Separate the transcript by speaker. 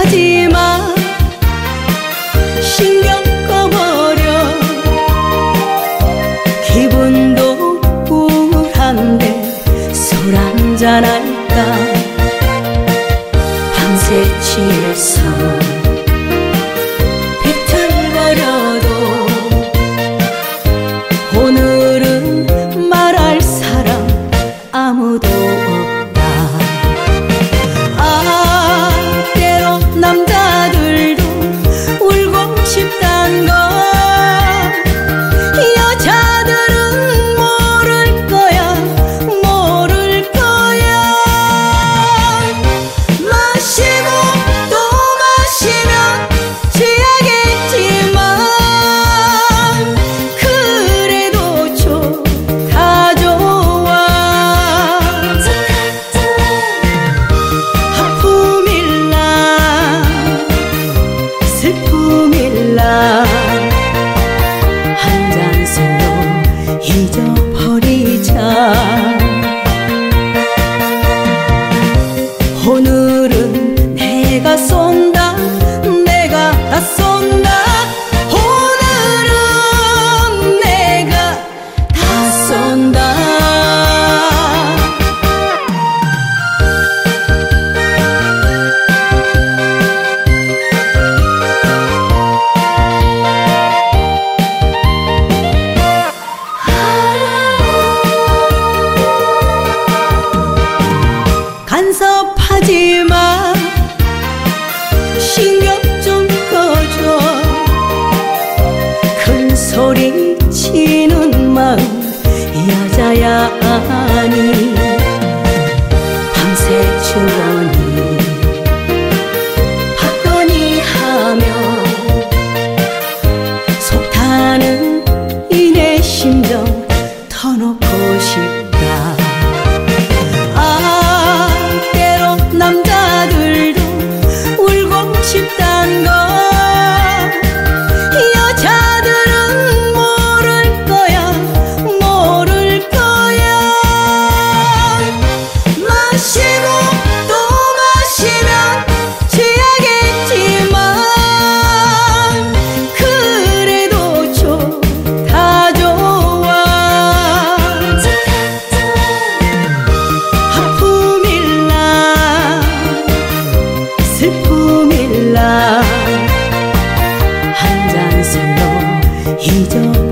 Speaker 1: 하지마. 신경 꺼버려. 기분도 우울한데 술 한잔 할까? 밤새 취해서. 잊어버리자. 오늘은 내가 쏟 や你就